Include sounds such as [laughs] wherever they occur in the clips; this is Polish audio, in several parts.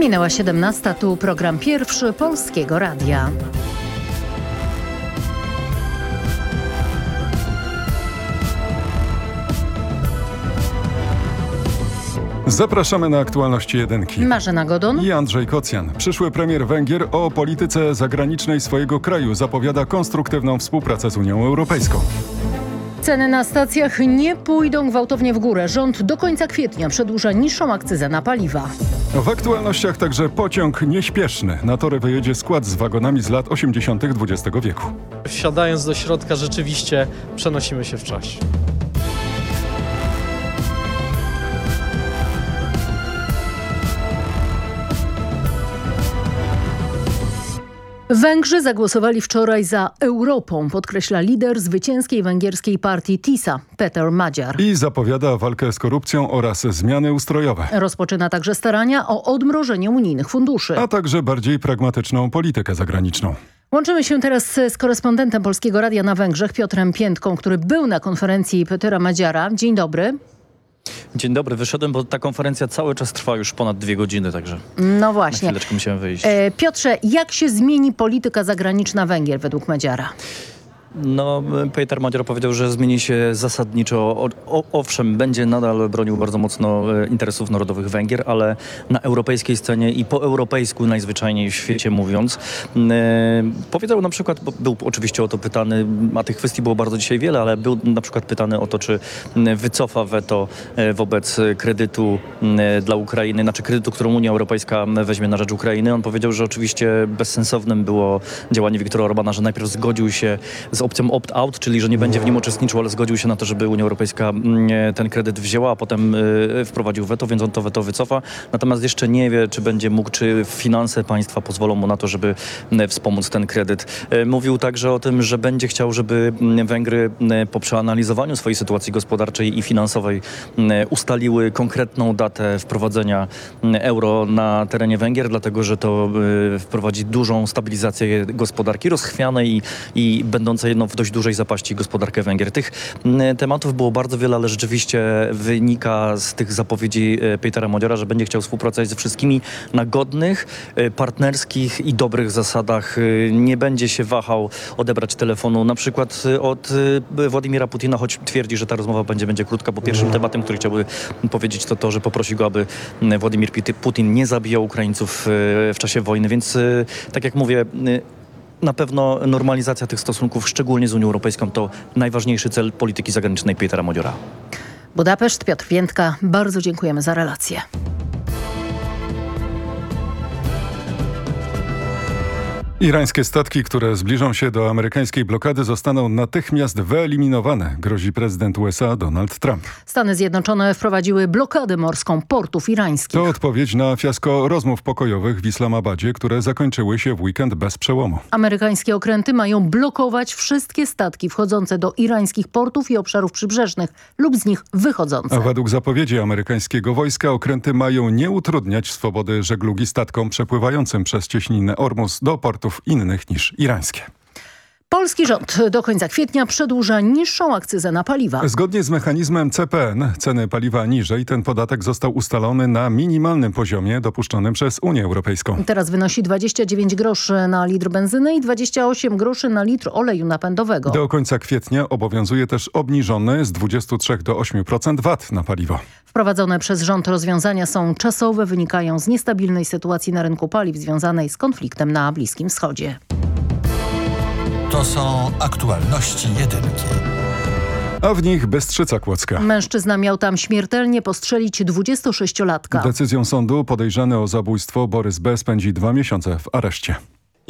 Minęła 17, tu program pierwszy Polskiego Radia. Zapraszamy na aktualności jedynki. Marzena Godon. I Andrzej Kocjan. Przyszły premier Węgier o polityce zagranicznej swojego kraju zapowiada konstruktywną współpracę z Unią Europejską. Ceny na stacjach nie pójdą gwałtownie w górę. Rząd do końca kwietnia przedłuża niższą akcyzę na paliwa. W aktualnościach także pociąg nieśpieszny. Na tory wyjedzie skład z wagonami z lat 80. XX wieku. Wsiadając do środka rzeczywiście przenosimy się w czasie. Węgrzy zagłosowali wczoraj za Europą, podkreśla lider zwycięskiej węgierskiej partii TISA, Peter Madziar. I zapowiada walkę z korupcją oraz zmiany ustrojowe. Rozpoczyna także starania o odmrożenie unijnych funduszy. A także bardziej pragmatyczną politykę zagraniczną. Łączymy się teraz z korespondentem Polskiego Radia na Węgrzech, Piotrem Piętką, który był na konferencji Petera Madziara. Dzień dobry. Dzień dobry, wyszedłem, bo ta konferencja cały czas trwa już ponad dwie godziny, także No na właśnie. chwileczkę musiałem wyjść. E, Piotrze, jak się zmieni polityka zagraniczna Węgier według Madziara? No, Peter Madziar powiedział, że zmieni się zasadniczo. O, o, owszem, będzie nadal bronił bardzo mocno e, interesów narodowych Węgier, ale na europejskiej scenie i po europejsku najzwyczajniej w świecie mówiąc. E, powiedział na przykład, bo był oczywiście o to pytany, a tych kwestii było bardzo dzisiaj wiele, ale był na przykład pytany o to, czy m, wycofa weto e, wobec kredytu dla Ukrainy, znaczy kredytu, którą Unia Europejska weźmie na rzecz Ukrainy. On powiedział, że oczywiście bezsensownym było działanie Viktora Orbana, że najpierw zgodził się z opcją opt-out, czyli że nie będzie w nim uczestniczył, ale zgodził się na to, żeby Unia Europejska mm, ten kredyt wzięła, a potem y, wprowadził weto, więc on to weto wycofa. Natomiast jeszcze nie wie, czy będzie mógł, czy finanse państwa pozwolą mu na to, żeby mm, wspomóc ten kredyt. Mówił także o tym, że będzie chciał, żeby mm, Węgry po przeanalizowaniu swojej sytuacji gospodarczej i finansowej mm, ustaliły konkretną datę wprowadzenia euro na terenie Węgier, dlatego że to wprowadzi dużą stabilizację gospodarki rozchwianej i, i będącej no, w dość dużej zapaści gospodarkę Węgier. Tych tematów było bardzo wiele, ale rzeczywiście wynika z tych zapowiedzi e, Petera Modiora, że będzie chciał współpracować ze wszystkimi na godnych, e, partnerskich i dobrych zasadach. E, Nie będzie się wahał odebrać telefonu na przykład od Władimira Putina, choć twierdzi, że ta rozmowa będzie, będzie krótka, bo pierwszym tematem, który chciałby powiedzieć, to to, że poprosi go, aby Władimir Putin nie zabijał Ukraińców w czasie wojny. Więc tak jak mówię, na pewno normalizacja tych stosunków, szczególnie z Unią Europejską, to najważniejszy cel polityki zagranicznej Petera Modiora. Budapeszt, Piotr Piętka, bardzo dziękujemy za relację. Irańskie statki, które zbliżą się do amerykańskiej blokady zostaną natychmiast wyeliminowane, grozi prezydent USA Donald Trump. Stany Zjednoczone wprowadziły blokadę morską portów irańskich. To odpowiedź na fiasko rozmów pokojowych w Islamabadzie, które zakończyły się w weekend bez przełomu. Amerykańskie okręty mają blokować wszystkie statki wchodzące do irańskich portów i obszarów przybrzeżnych lub z nich wychodzące. A według zapowiedzi amerykańskiego wojska okręty mają nie utrudniać swobody żeglugi statkom przepływającym przez cieśninę Ormus do portów innych niż irańskie. Polski rząd do końca kwietnia przedłuża niższą akcyzę na paliwa. Zgodnie z mechanizmem CPN ceny paliwa niżej ten podatek został ustalony na minimalnym poziomie dopuszczonym przez Unię Europejską. Teraz wynosi 29 groszy na litr benzyny i 28 groszy na litr oleju napędowego. Do końca kwietnia obowiązuje też obniżony z 23 do 8% VAT na paliwo. Wprowadzone przez rząd rozwiązania są czasowe, wynikają z niestabilnej sytuacji na rynku paliw związanej z konfliktem na Bliskim Wschodzie. To są aktualności jedynki. A w nich Bystrzyca Kłodzka. Mężczyzna miał tam śmiertelnie postrzelić 26-latka. Decyzją sądu podejrzany o zabójstwo Borys B. spędzi dwa miesiące w areszcie.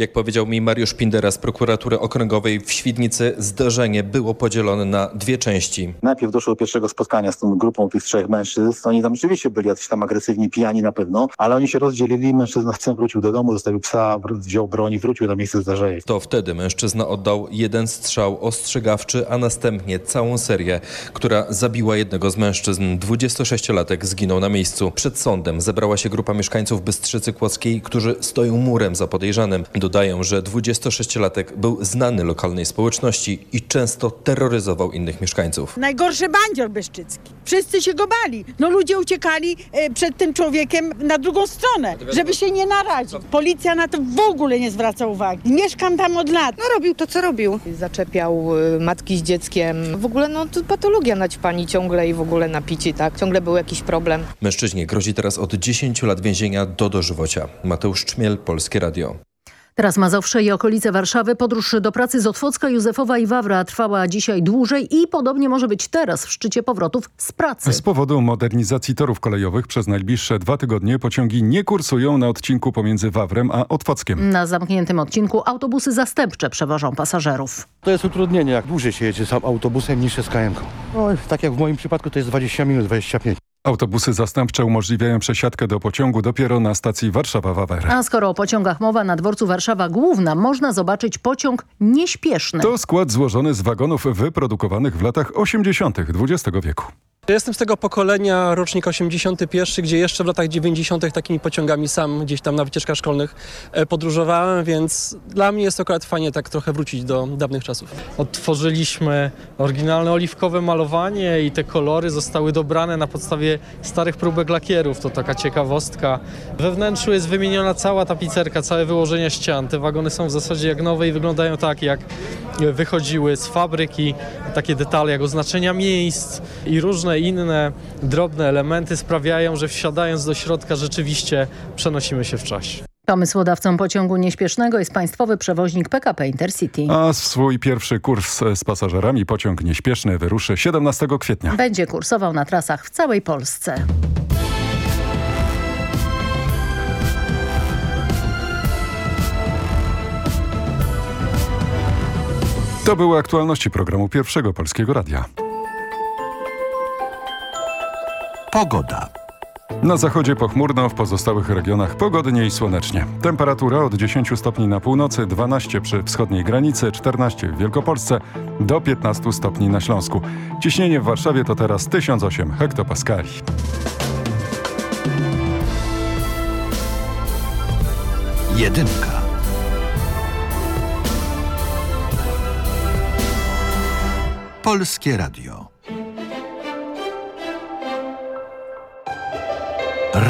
Jak powiedział mi Mariusz Pindera z prokuratury okręgowej w Świdnicy, zdarzenie było podzielone na dwie części. Najpierw doszło do pierwszego spotkania z tą grupą tych trzech mężczyzn. Oni tam rzeczywiście byli jacyś tam agresywni, pijani na pewno, ale oni się rozdzielili. Mężczyzna chcę wrócił do domu, zostawił psa, wziął broń i wrócił na miejsce zdarzenia. To wtedy mężczyzna oddał jeden strzał ostrzegawczy, a następnie całą serię, która zabiła jednego z mężczyzn. 26-latek zginął na miejscu. Przed sądem zebrała się grupa mieszkańców Bystrzycy Kłodzkiej, którzy stoją murem za podejrzanym. Do dodają, że 26-latek był znany lokalnej społeczności i często terroryzował innych mieszkańców. Najgorszy bandzior Beszczycki. Wszyscy się go bali. No ludzie uciekali e, przed tym człowiekiem na drugą stronę, żeby się nie narazić. Policja na to w ogóle nie zwraca uwagi. Mieszkam tam od lat. No robił to, co robił. Zaczepiał y, matki z dzieckiem. W ogóle no to patologia naćpani ciągle i w ogóle napici, tak? Ciągle był jakiś problem. Mężczyźnie grozi teraz od 10 lat więzienia do dożywocia. Mateusz Czmiel, Polskie Radio. Teraz Mazowsze i okolice Warszawy. Podróż do pracy z Otwocka, Józefowa i Wawra trwała dzisiaj dłużej i podobnie może być teraz w szczycie powrotów z pracy. Z powodu modernizacji torów kolejowych przez najbliższe dwa tygodnie pociągi nie kursują na odcinku pomiędzy Wawrem a Otwockiem. Na zamkniętym odcinku autobusy zastępcze przewożą pasażerów. To jest utrudnienie, jak dłużej się jedzie sam autobusem niż z KM. No, tak jak w moim przypadku to jest 20 minut, 25. Autobusy zastępcze umożliwiają przesiadkę do pociągu dopiero na stacji Warszawa-Wawer. A skoro o pociągach mowa na dworcu Warszawa Główna, można zobaczyć pociąg nieśpieszny. To skład złożony z wagonów wyprodukowanych w latach 80. XX wieku. Ja Jestem z tego pokolenia, rocznik 81, gdzie jeszcze w latach 90. takimi pociągami sam gdzieś tam na wycieczkach szkolnych e, podróżowałem, więc dla mnie jest akurat fajnie tak trochę wrócić do dawnych czasów. Odtworzyliśmy oryginalne oliwkowe malowanie i te kolory zostały dobrane na podstawie starych próbek lakierów. To taka ciekawostka. We wnętrzu jest wymieniona cała tapicerka, całe wyłożenie ścian. Te wagony są w zasadzie jak nowe i wyglądają tak, jak wychodziły z fabryki. Takie detale jak oznaczenia miejsc i różne inne drobne elementy sprawiają, że wsiadając do środka rzeczywiście przenosimy się w czasie. Pomysłodawcą pociągu nieśpiesznego jest państwowy przewoźnik PKP Intercity. A swój pierwszy kurs z pasażerami pociąg nieśpieszny wyruszy 17 kwietnia. Będzie kursował na trasach w całej Polsce. To były aktualności programu Pierwszego Polskiego Radia. Pogoda. Na zachodzie pochmurno, w pozostałych regionach pogodnie i słonecznie. Temperatura od 10 stopni na północy, 12 przy wschodniej granicy, 14 w Wielkopolsce, do 15 stopni na Śląsku. Ciśnienie w Warszawie to teraz 1008 hektopaskali. Jedynka. Polskie Radio.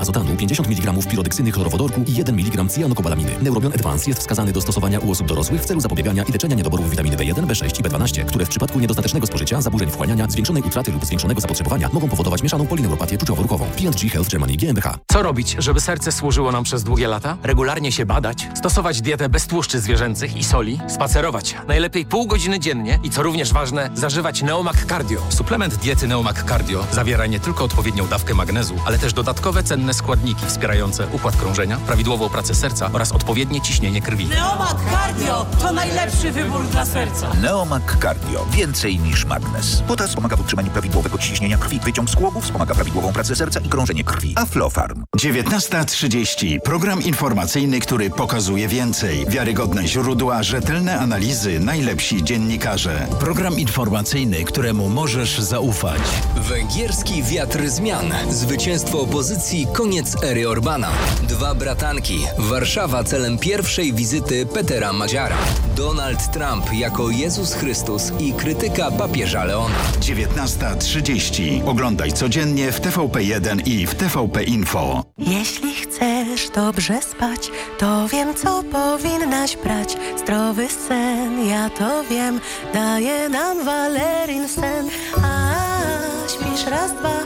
azotanu, 50 mg pirodeksyny chlorowodorku i 1 mg cyjanokobalaminy. Neurobion Advance jest wskazany do stosowania u osób dorosłych w celu zapobiegania i leczenia niedoborów witaminy B1, B6 i B12, które w przypadku niedostatecznego spożycia, zaburzeń wchłaniania, zwiększonej utraty lub zwiększonego zapotrzebowania mogą powodować mieszaną polineuropatię czuciowo-ruchową. P&G Health Germany GmbH. Co robić, żeby serce służyło nam przez długie lata? Regularnie się badać, stosować dietę bez tłuszczy zwierzęcych i soli, spacerować najlepiej pół godziny dziennie i co również ważne, zażywać Neomac Cardio. Suplement diety Neomac Cardio zawiera nie tylko odpowiednią dawkę magnezu, ale też dodatkowe cenne składniki wspierające układ krążenia, prawidłową pracę serca oraz odpowiednie ciśnienie krwi. Neomak Cardio to najlepszy wybór dla serca. Neomak Cardio. Więcej niż magnes. Potas pomaga w utrzymaniu prawidłowego ciśnienia krwi. Wyciąg z kłobów wspomaga prawidłową pracę serca i krążenie krwi. Aflofarm. 19.30. Program informacyjny, który pokazuje więcej. Wiarygodne źródła, rzetelne analizy, najlepsi dziennikarze. Program informacyjny, któremu możesz zaufać. Węgierski wiatr zmian. Zwycięstwo opozycji, koniec ery Orbana. Dwa bratanki. Warszawa celem pierwszej wizyty Petera Maziara. Donald Trump jako Jezus Chrystus i krytyka papieża Leona. 19.30. Oglądaj codziennie w TVP1 i w TVP Info. Jeśli chcesz dobrze spać, to wiem, co powinnaś brać. Zdrowy sen, ja to wiem, daje nam Valerin sen. A śpisz raz, dwa,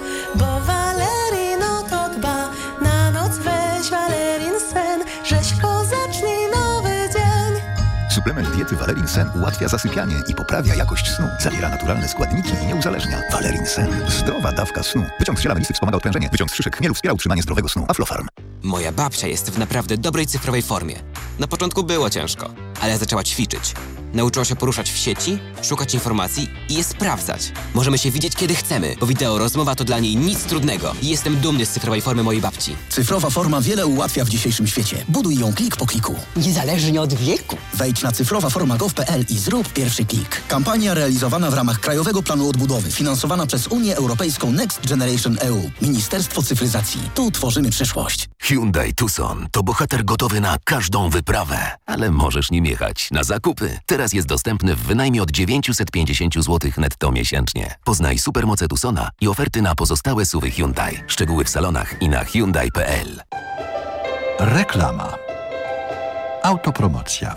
Suplement diety Valerin Sen ułatwia zasypianie i poprawia jakość snu. Zawiera naturalne składniki i nie uzależnia. Valerin Sen. Zdrowa dawka snu. Wyciąg z ziela melisy wspomaga odprężenie. Wyciąg z szyszek chmielu wspiera utrzymanie zdrowego snu. Aflofarm. Moja babcia jest w naprawdę dobrej cyfrowej formie. Na początku było ciężko, ale zaczęła ćwiczyć. Nauczyła się poruszać w sieci, szukać informacji i je sprawdzać. Możemy się widzieć kiedy chcemy, bo wideo rozmowa to dla niej nic trudnego. I jestem dumny z cyfrowej formy mojej babci. Cyfrowa forma wiele ułatwia w dzisiejszym świecie. Buduj ją klik po kliku. Niezależnie od wieku. Wejdź na cyfrowaforma.gov.pl i zrób pierwszy klik. Kampania realizowana w ramach Krajowego Planu Odbudowy, finansowana przez Unię Europejską Next Generation EU. Ministerstwo Cyfryzacji. Tu tworzymy przyszłość. Hyundai Tucson to bohater gotowy na każdą wyprawę, ale możesz nim jechać na zakupy. Teraz jest dostępny w wynajmie od 950 zł netto miesięcznie. Poznaj supermoce Tucsona i oferty na pozostałe suwy Hyundai. Szczegóły w salonach i na hyundai.pl. Reklama. Autopromocja.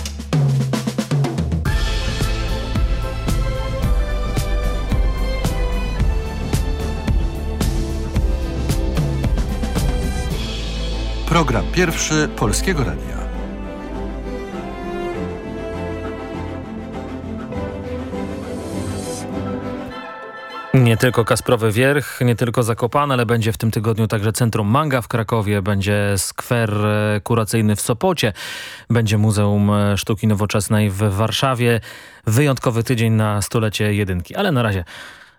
Program pierwszy Polskiego Radia. Nie tylko Kasprowy Wierch, nie tylko Zakopane, ale będzie w tym tygodniu także Centrum Manga w Krakowie, będzie skwer e, kuracyjny w Sopocie, będzie Muzeum e, Sztuki Nowoczesnej w Warszawie. Wyjątkowy tydzień na stulecie jedynki, ale na razie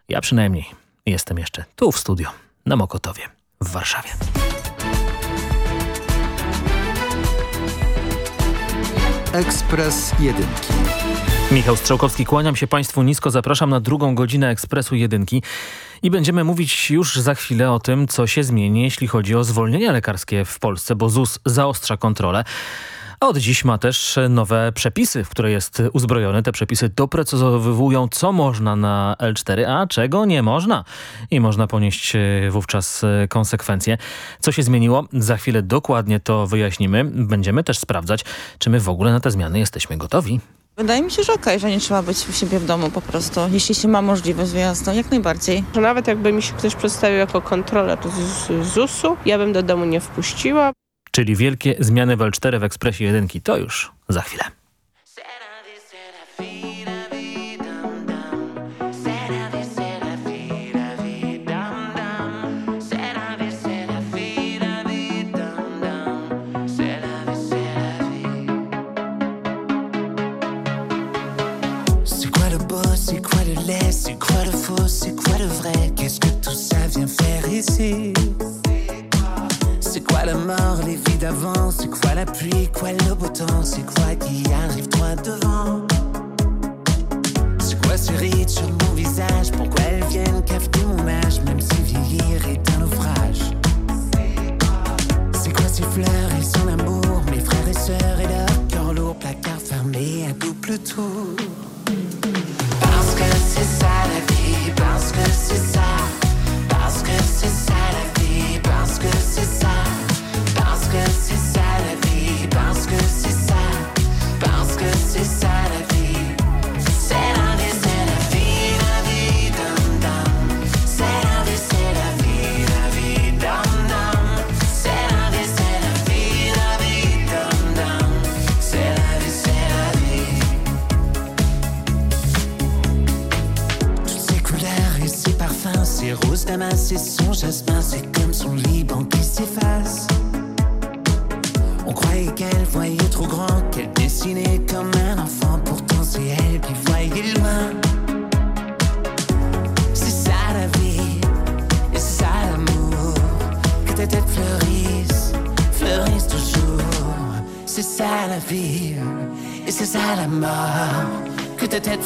ja przynajmniej jestem jeszcze tu w studio na Mokotowie w Warszawie. Ekspres Jedynki. Michał Strzałkowski, kłaniam się Państwu nisko, zapraszam na drugą godzinę Ekspresu Jedynki i będziemy mówić już za chwilę o tym, co się zmieni, jeśli chodzi o zwolnienia lekarskie w Polsce, bo ZUS zaostrza kontrolę. A od dziś ma też nowe przepisy, w które jest uzbrojony. Te przepisy doprecyzowują, co można na L4, a czego nie można. I można ponieść e, wówczas e, konsekwencje. Co się zmieniło? Za chwilę dokładnie to wyjaśnimy. Będziemy też sprawdzać, czy my w ogóle na te zmiany jesteśmy gotowi. Wydaje mi się, że okej, że nie trzeba być u siebie w domu po prostu, jeśli się ma możliwość wyjazdu, jak najbardziej. Że nawet jakby mi się ktoś przedstawił jako kontroler z ZUS-u, ja bym do domu nie wpuściła. Czyli wielkie zmiany w L4 w Ekspresie Jedynki. To już za chwilę.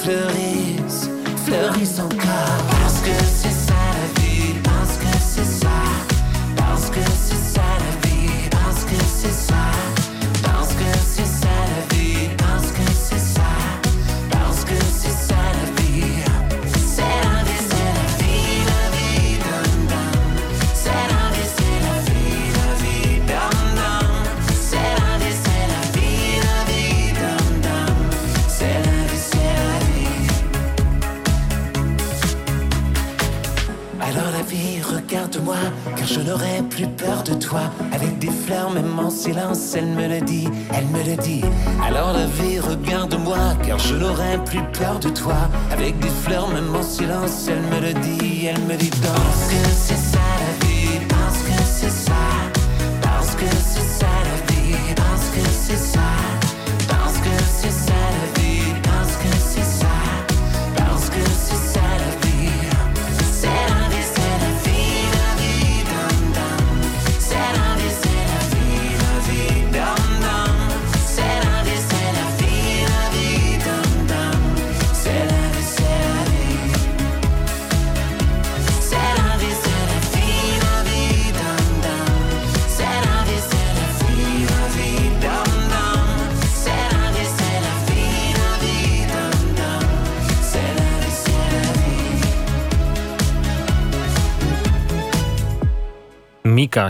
Que ta elle me le dit, elle me le dit. Alors la vie, regarde-moi, car je n'aurai plus peur de toi. Avec des fleurs, même en silence, elle me le dit, elle me dit danse.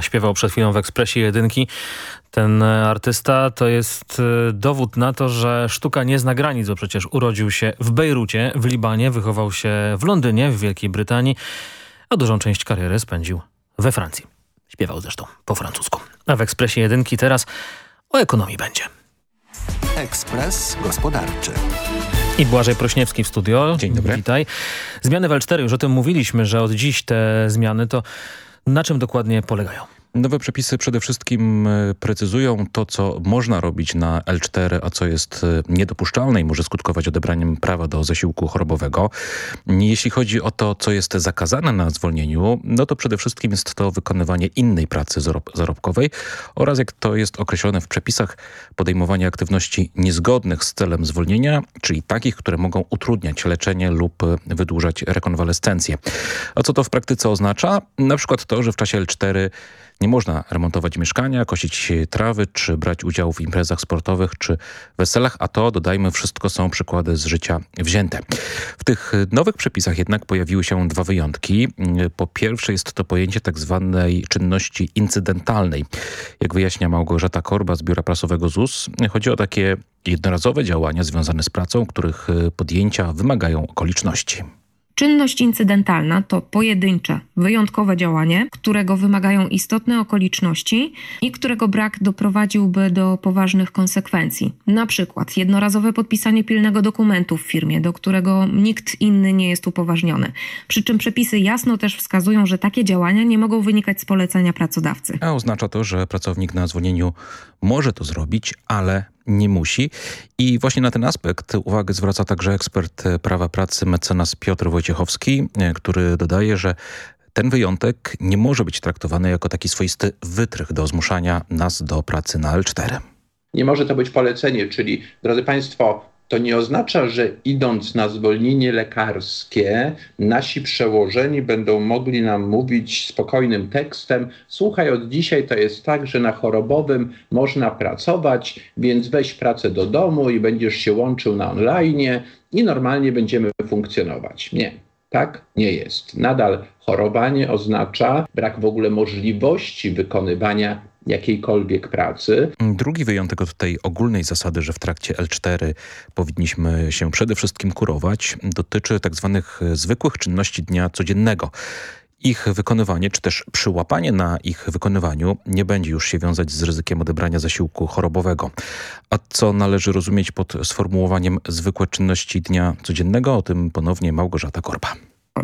Śpiewał przed chwilą w Ekspresie Jedynki. Ten e, artysta to jest e, dowód na to, że sztuka nie zna granic, bo przecież urodził się w Bejrucie, w Libanie, wychował się w Londynie, w Wielkiej Brytanii, a dużą część kariery spędził we Francji. Śpiewał zresztą po francusku. A w Ekspresie Jedynki teraz o ekonomii będzie. Ekspres Gospodarczy. I Błażej Prośniewski w studio. Dzień dobry. Witaj. Zmiany w L4, już o tym mówiliśmy, że od dziś te zmiany to na czym dokładnie polegają? Nowe przepisy przede wszystkim e, precyzują to, co można robić na L4, a co jest e, niedopuszczalne i może skutkować odebraniem prawa do zasiłku chorobowego. Jeśli chodzi o to, co jest zakazane na zwolnieniu, no to przede wszystkim jest to wykonywanie innej pracy zarob zarobkowej oraz jak to jest określone w przepisach, podejmowanie aktywności niezgodnych z celem zwolnienia, czyli takich, które mogą utrudniać leczenie lub e, wydłużać rekonwalescencję. A co to w praktyce oznacza? Na przykład to, że w czasie L4 nie można remontować mieszkania, kosić trawy, czy brać udziału w imprezach sportowych, czy weselach, a to, dodajmy, wszystko są przykłady z życia wzięte. W tych nowych przepisach jednak pojawiły się dwa wyjątki. Po pierwsze jest to pojęcie tak zwanej czynności incydentalnej. Jak wyjaśnia Małgorzata Korba z Biura Prasowego ZUS, chodzi o takie jednorazowe działania związane z pracą, których podjęcia wymagają okoliczności. Czynność incydentalna to pojedyncze, wyjątkowe działanie, którego wymagają istotne okoliczności i którego brak doprowadziłby do poważnych konsekwencji. Na przykład jednorazowe podpisanie pilnego dokumentu w firmie, do którego nikt inny nie jest upoważniony. Przy czym przepisy jasno też wskazują, że takie działania nie mogą wynikać z polecenia pracodawcy. A oznacza to, że pracownik na zwolnieniu może to zrobić, ale nie musi. I właśnie na ten aspekt uwagę zwraca także ekspert prawa pracy mecenas Piotr Wojciechowski, który dodaje, że ten wyjątek nie może być traktowany jako taki swoisty wytrych do zmuszania nas do pracy na L4. Nie może to być polecenie, czyli drodzy Państwo, to nie oznacza, że idąc na zwolnienie lekarskie, nasi przełożeni będą mogli nam mówić spokojnym tekstem: Słuchaj, od dzisiaj to jest tak, że na chorobowym można pracować, więc weź pracę do domu i będziesz się łączył na online i normalnie będziemy funkcjonować. Nie. Tak nie jest. Nadal chorowanie oznacza brak w ogóle możliwości wykonywania jakiejkolwiek pracy. Drugi wyjątek od tej ogólnej zasady, że w trakcie L4 powinniśmy się przede wszystkim kurować, dotyczy tak zwanych zwykłych czynności dnia codziennego. Ich wykonywanie, czy też przyłapanie na ich wykonywaniu nie będzie już się wiązać z ryzykiem odebrania zasiłku chorobowego. A co należy rozumieć pod sformułowaniem zwykłe czynności dnia codziennego? O tym ponownie Małgorzata Korba.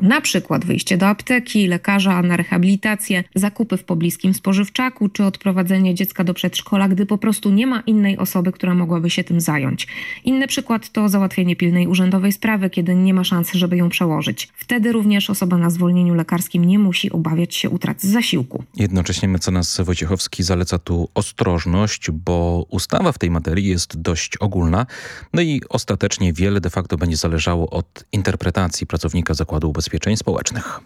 Na przykład wyjście do apteki, lekarza na rehabilitację, zakupy w pobliskim spożywczaku czy odprowadzenie dziecka do przedszkola, gdy po prostu nie ma innej osoby, która mogłaby się tym zająć. Inny przykład to załatwienie pilnej urzędowej sprawy, kiedy nie ma szansy, żeby ją przełożyć. Wtedy również osoba na zwolnieniu lekarskim nie musi obawiać się utraty zasiłku. Jednocześnie mecenas Wojciechowski zaleca tu ostrożność, bo ustawa w tej materii jest dość ogólna, no i ostatecznie wiele de facto będzie zależało od interpretacji pracownika Zakładu Ubezpieczeń Społecznych.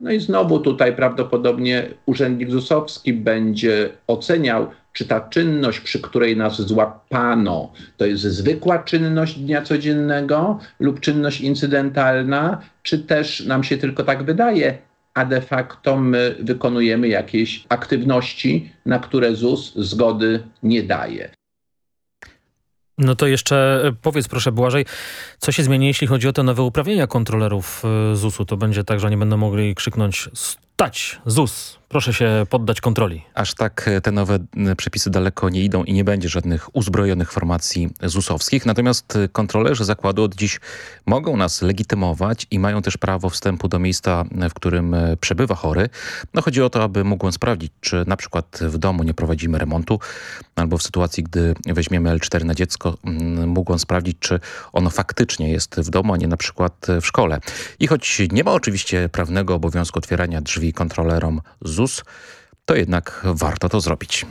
No i znowu tutaj prawdopodobnie urzędnik ZUS-owski będzie oceniał, czy ta czynność, przy której nas złapano, to jest zwykła czynność dnia codziennego lub czynność incydentalna, czy też nam się tylko tak wydaje, a de facto my wykonujemy jakieś aktywności, na które ZUS zgody nie daje. No to jeszcze e, powiedz proszę Błażej, co się zmieni, jeśli chodzi o te nowe uprawnienia kontrolerów e, ZUS-u? To będzie tak, że nie będą mogli krzyknąć stać ZUS, proszę się poddać kontroli. Aż tak te nowe przepisy daleko nie idą i nie będzie żadnych uzbrojonych formacji ZUS-owskich. Natomiast kontrolerzy zakładu od dziś mogą nas legitymować i mają też prawo wstępu do miejsca, w którym przebywa chory. No chodzi o to, aby mógł on sprawdzić, czy na przykład w domu nie prowadzimy remontu, albo w sytuacji, gdy weźmiemy L4 na dziecko, mógł on sprawdzić, czy ono faktycznie jest w domu, a nie na przykład w szkole. I choć nie ma oczywiście prawnego obowiązku otwierania drzwi kontrolerom ZUS, to jednak warto to zrobić.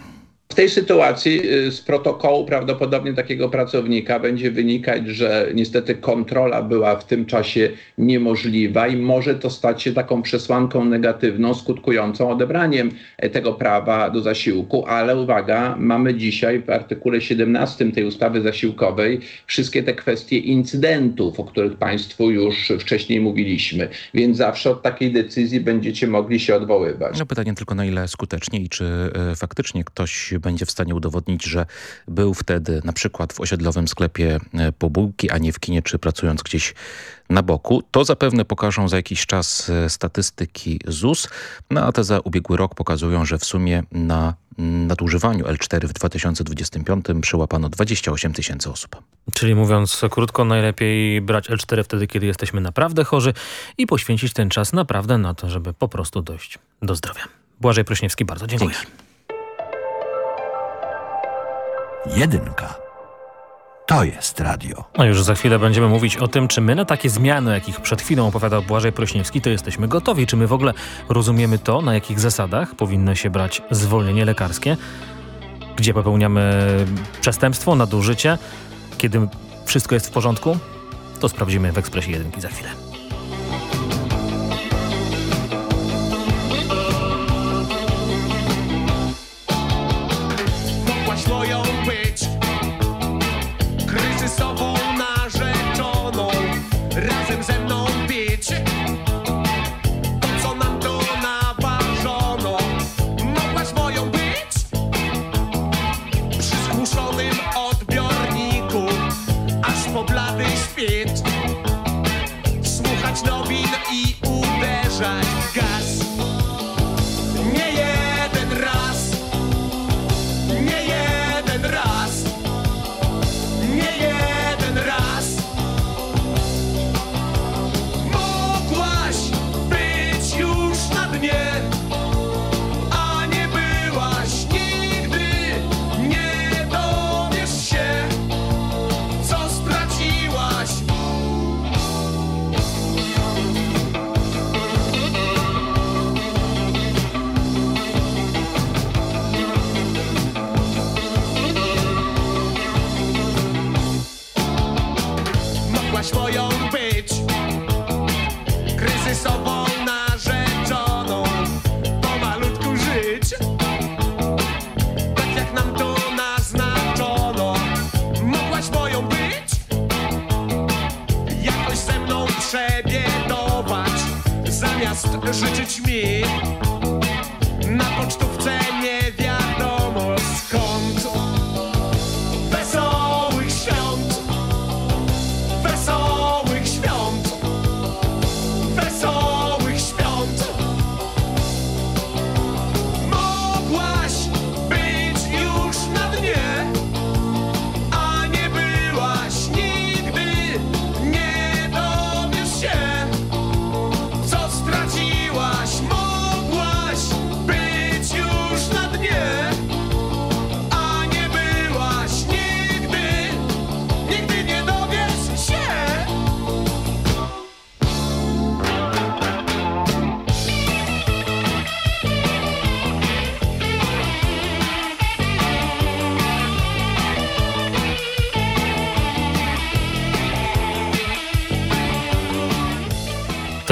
W tej sytuacji z protokołu prawdopodobnie takiego pracownika będzie wynikać, że niestety kontrola była w tym czasie niemożliwa i może to stać się taką przesłanką negatywną, skutkującą odebraniem tego prawa do zasiłku, ale uwaga, mamy dzisiaj w artykule 17 tej ustawy zasiłkowej wszystkie te kwestie incydentów, o których Państwu już wcześniej mówiliśmy, więc zawsze od takiej decyzji będziecie mogli się odwoływać. No pytanie tylko na ile skutecznie i czy y, faktycznie ktoś będzie w stanie udowodnić, że był wtedy na przykład w osiedlowym sklepie po bułki, a nie w kinie, czy pracując gdzieś na boku. To zapewne pokażą za jakiś czas statystyki ZUS, no a te za ubiegły rok pokazują, że w sumie na nadużywaniu L4 w 2025 przyłapano 28 tysięcy osób. Czyli mówiąc krótko, najlepiej brać L4 wtedy, kiedy jesteśmy naprawdę chorzy i poświęcić ten czas naprawdę na to, żeby po prostu dojść do zdrowia. Błażej Prośniewski, bardzo dziękuję. Dzięki. Jedynka. To jest radio. A już za chwilę będziemy mówić o tym, czy my na takie zmiany, o jakich przed chwilą opowiadał Błażej Prośniewski, to jesteśmy gotowi. Czy my w ogóle rozumiemy to, na jakich zasadach powinno się brać zwolnienie lekarskie, gdzie popełniamy przestępstwo, nadużycie, kiedy wszystko jest w porządku? To sprawdzimy w Ekspresie Jedynki za chwilę.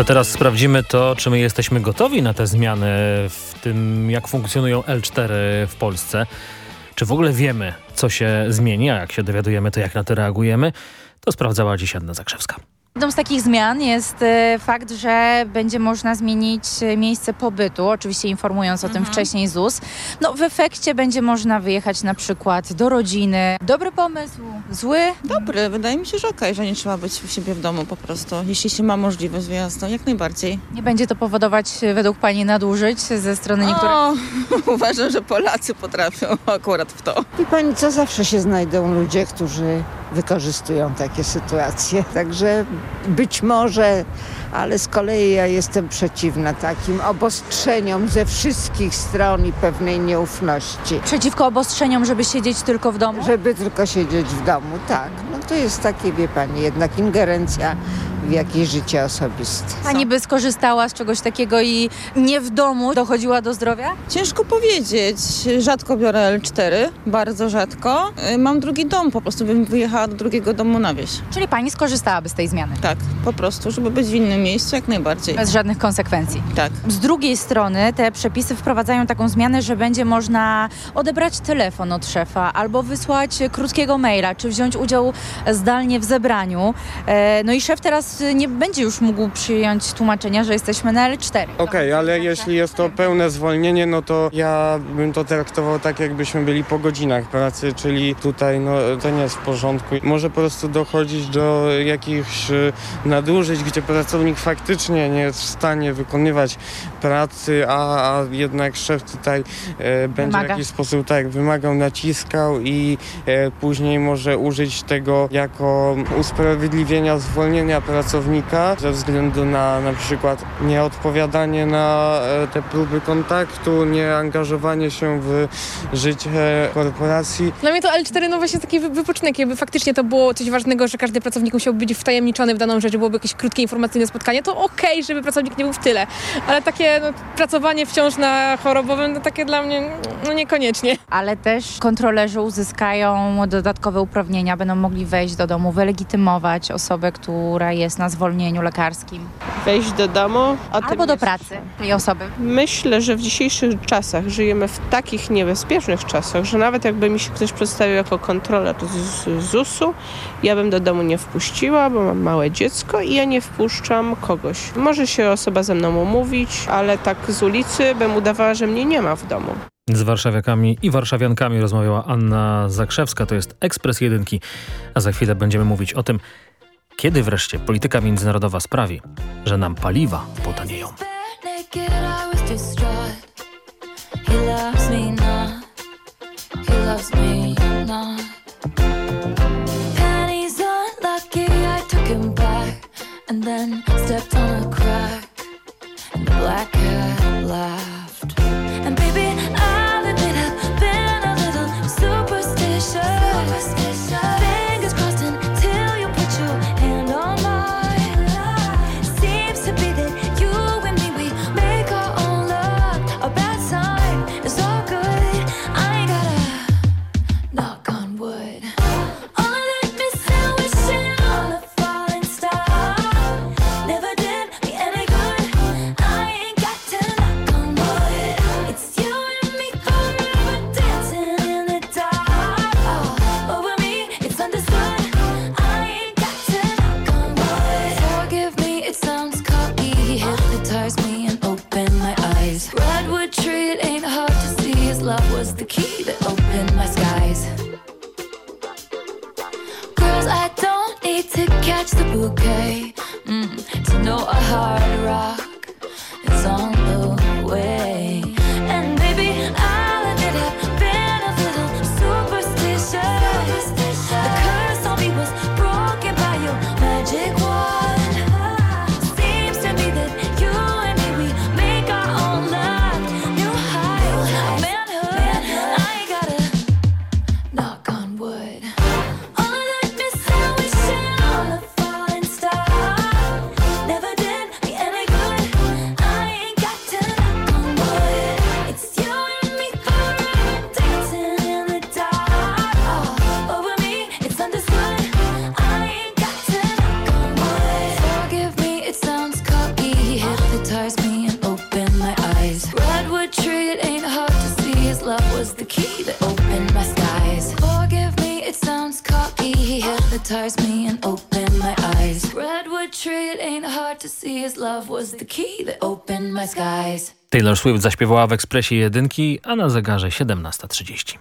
To teraz sprawdzimy to, czy my jesteśmy gotowi na te zmiany w tym, jak funkcjonują L4 w Polsce. Czy w ogóle wiemy, co się zmieni, a jak się dowiadujemy, to jak na to reagujemy? To sprawdzała dziś Anna Zakrzewska. Jedną z takich zmian jest e, fakt, że będzie można zmienić e, miejsce pobytu, oczywiście informując o tym wcześniej ZUS. No w efekcie będzie można wyjechać na przykład do rodziny. Dobry pomysł, zły? Dobry, wydaje mi się, że okej, że nie trzeba być u siebie w domu po prostu, jeśli się ma możliwość wyjazdu, jak najbardziej. Nie będzie to powodować e, według Pani nadużyć ze strony niektórych? O, [laughs] uważam, że Polacy potrafią akurat w to. I pani co, zawsze się znajdą ludzie, którzy wykorzystują takie sytuacje. Także być może, ale z kolei ja jestem przeciwna takim obostrzeniom ze wszystkich stron i pewnej nieufności. Przeciwko obostrzeniom, żeby siedzieć tylko w domu? Żeby tylko siedzieć w domu, tak. No to jest takie, wie pani, jednak ingerencja w jakieś życie osobiste. Pani by skorzystała z czegoś takiego i nie w domu dochodziła do zdrowia? Ciężko powiedzieć. Rzadko biorę L4, bardzo rzadko. Y, Mam drugi dom, po prostu bym wyjechała do drugiego domu na wieś. Czyli Pani skorzystałaby z tej zmiany? Tak, po prostu, żeby być w innym miejscu jak najbardziej. Bez żadnych konsekwencji. Tak. Z drugiej strony te przepisy wprowadzają taką zmianę, że będzie można odebrać telefon od szefa albo wysłać krótkiego maila, czy wziąć udział zdalnie w zebraniu. E, No i szef teraz nie będzie już mógł przyjąć tłumaczenia, że jesteśmy na L4. Okej, ale jeśli jest to pełne zwolnienie, no to ja bym to traktował tak, jakbyśmy byli po godzinach pracy, czyli tutaj no, to nie jest w porządku. Może po prostu dochodzić do jakichś e, nadużyć, gdzie pracownik faktycznie nie jest w stanie wykonywać pracy, a, a jednak szef tutaj e, będzie Wymaga. w jakiś sposób tak wymagał, naciskał i e, później może użyć tego jako usprawiedliwienia zwolnienia pracownika ze względu na na przykład nieodpowiadanie na e, te próby kontaktu, nieangażowanie się w życie korporacji. Dla mnie to L4 no właśnie taki wy- wypoczynek, jakby faktycznie to było coś ważnego, że każdy pracownik musiał być wtajemniczony w daną rzecz, byłoby jakieś krótkie informacyjne spotkanie, to okej, żeby pracownik nie był w tyle. Ale takie no, pracowanie wciąż na chorobowym, to takie dla mnie no niekoniecznie. Ale też kontrolerzy uzyskają dodatkowe uprawnienia, będą mogli wejść do domu, wylegitymować osobę, która jest na zwolnieniu lekarskim. Wejść do domu. Albo do pracy tej osoby. Myślę, że w dzisiejszych czasach żyjemy w takich niebezpiecznych czasach, że nawet jakby mi się ktoś przedstawił jako kontroler z ZUS-u, ja bym do domu nie wpuściła, bo mam małe dziecko i ja nie wpuszczam kogoś. Może się osoba ze mną umówić, ale tak z ulicy bym udawała, że mnie nie ma w domu. Z warszawiakami i warszawiankami rozmawiała Anna Zakrzewska, to jest Ekspres Jedynki. A za chwilę będziemy mówić o tym, kiedy wreszcie polityka międzynarodowa sprawi, że nam paliwa potanieją. He loves me and then stepped on a crack. And the black cat laughed. He hypnotized me and opened my eyes. Redwood tree, it ain't hard to see. His love was the key that opened my skies. Taylor Swift zaśpiewała w Ekspresie jedynki, a na zegarze 17.30.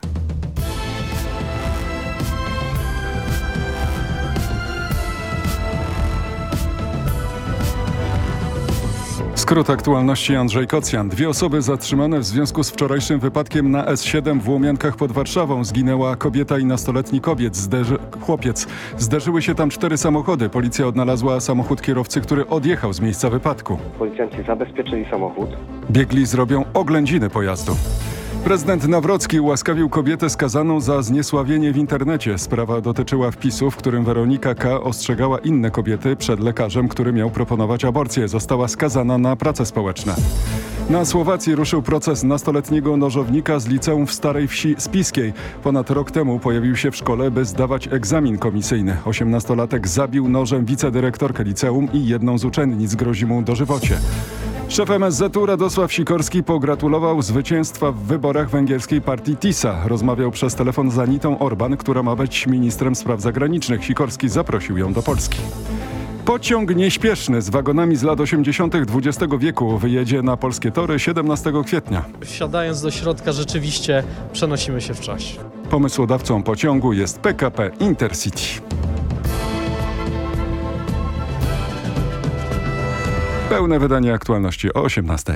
Skrót aktualności Andrzej Kocjan. Dwie osoby zatrzymane w związku z wczorajszym wypadkiem na S7 w Łomiankach pod Warszawą. Zginęła kobieta i nastoletni kobiec, zderzy... chłopiec. Zderzyły się tam cztery samochody. Policja odnalazła samochód kierowcy, który odjechał z miejsca wypadku. Policjanci zabezpieczyli samochód. Biegli zrobią oględziny pojazdu. Prezydent Nawrocki ułaskawił kobietę skazaną za zniesławienie w internecie. Sprawa dotyczyła wpisu, w którym Weronika K. ostrzegała inne kobiety przed lekarzem, który miał proponować aborcję. Została skazana na prace społeczne. Na Słowacji ruszył proces nastoletniego nożownika z liceum w Starej Wsi Spiskiej. Ponad rok temu pojawił się w szkole, by zdawać egzamin komisyjny. Osiemnastolatek zabił nożem wicedyrektorkę liceum i jedną z uczennic grozi mu dożywocie. Szef MSZ-u Radosław Sikorski pogratulował zwycięstwa w wyborach węgierskiej partii TISA. Rozmawiał przez telefon z Anitą Orban, która ma być ministrem spraw zagranicznych. Sikorski zaprosił ją do Polski. Pociąg nieśpieszny z wagonami z lat 80. XX wieku wyjedzie na polskie tory 17 kwietnia. Wsiadając do środka rzeczywiście przenosimy się w czasie. Pomysłodawcą pociągu jest PKP Intercity. Pełne wydanie aktualności o 18.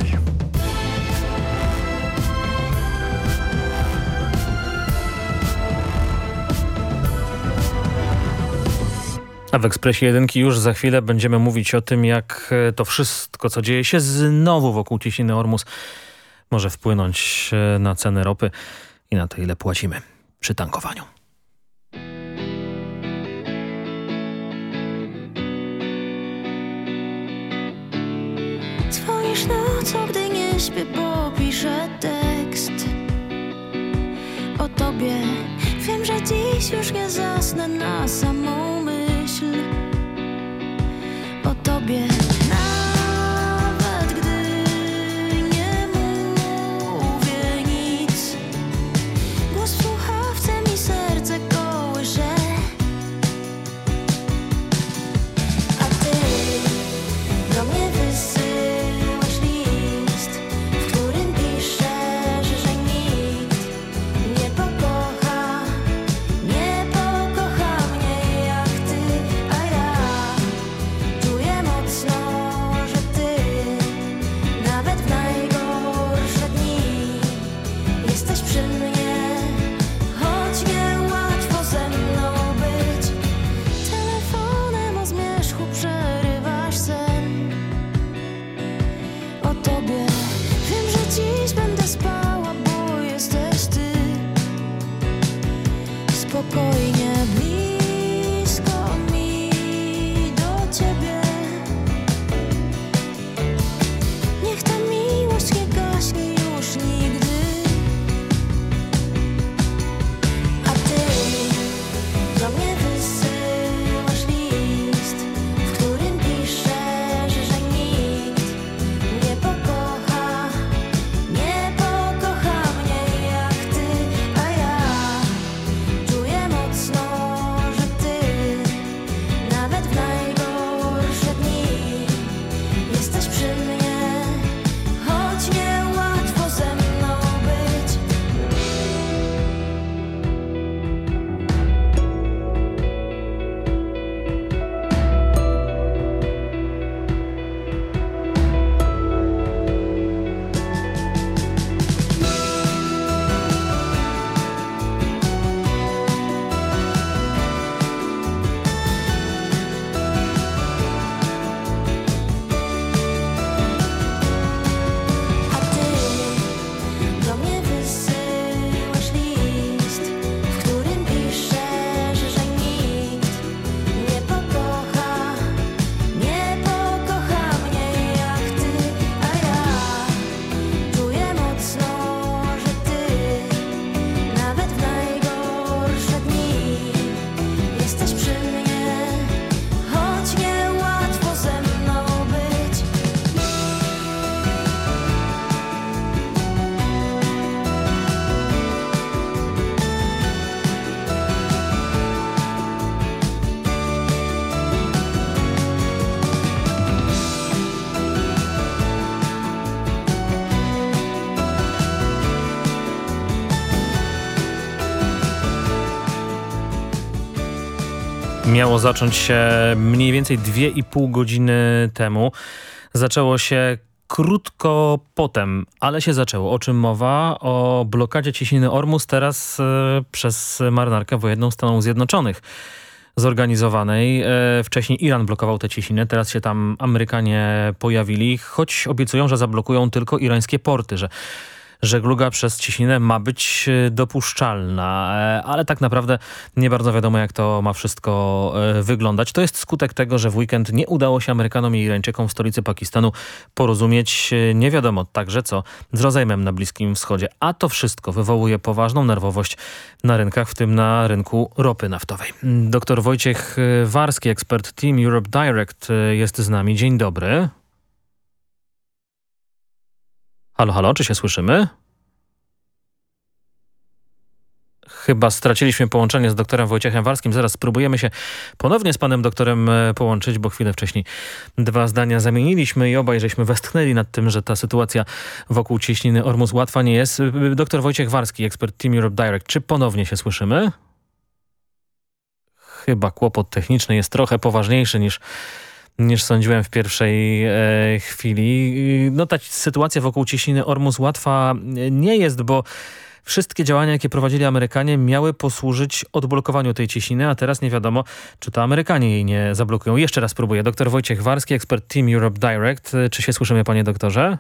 A w Ekspresie Jedynki już za chwilę będziemy mówić o tym, jak e, to wszystko, co dzieje się znowu wokół Cieśniny Ormus, może wpłynąć e, na ceny ropy i na to, ile płacimy przy tankowaniu. Bo piszę tekst o tobie. Wiem, że dziś już nie zasnę na samą myśl Miało zacząć się mniej więcej 2,5 godziny temu. Zaczęło się krótko potem, ale się zaczęło. O czym mowa? O blokadzie cieśniny Ormus teraz e, przez marynarkę wojenną Stanów Zjednoczonych zorganizowanej. E, wcześniej Iran blokował tę cieśninę, teraz się tam Amerykanie pojawili, choć obiecują, że zablokują tylko irańskie porty, że żegluga przez cieśninę ma być e, dopuszczalna, e, ale tak naprawdę nie bardzo wiadomo, jak to ma wszystko e, wyglądać. To jest skutek tego, że w weekend nie udało się Amerykanom i Irańczykom w stolicy Pakistanu porozumieć nie wiadomo także co z rozejmem na Bliskim Wschodzie. A to wszystko wywołuje poważną nerwowość na rynkach, w tym na rynku ropy naftowej. Doktor Wojciech Warski, ekspert Team Europe Direct jest z nami. Dzień dobry. Halo, halo, czy się słyszymy? Chyba straciliśmy połączenie z doktorem Wojciechem Warskim. Zaraz spróbujemy się ponownie z panem doktorem e, połączyć, bo chwilę wcześniej dwa zdania zamieniliśmy i obaj żeśmy westchnęli nad tym, że ta sytuacja wokół cieśniny Ormus łatwa nie jest. E, Doktor Wojciech Warski, ekspert Team Europe Direct. Czy ponownie się słyszymy? Chyba kłopot techniczny jest trochę poważniejszy niż niż sądziłem w pierwszej e, chwili. No ta sytuacja wokół cieśniny Ormus łatwa nie jest, bo wszystkie działania, jakie prowadzili Amerykanie miały posłużyć odblokowaniu tej cieśniny, a teraz nie wiadomo, czy to Amerykanie jej nie zablokują. Jeszcze raz próbuję. Doktor Wojciech Warski, ekspert Team Europe Direct. Czy się słyszymy, panie doktorze?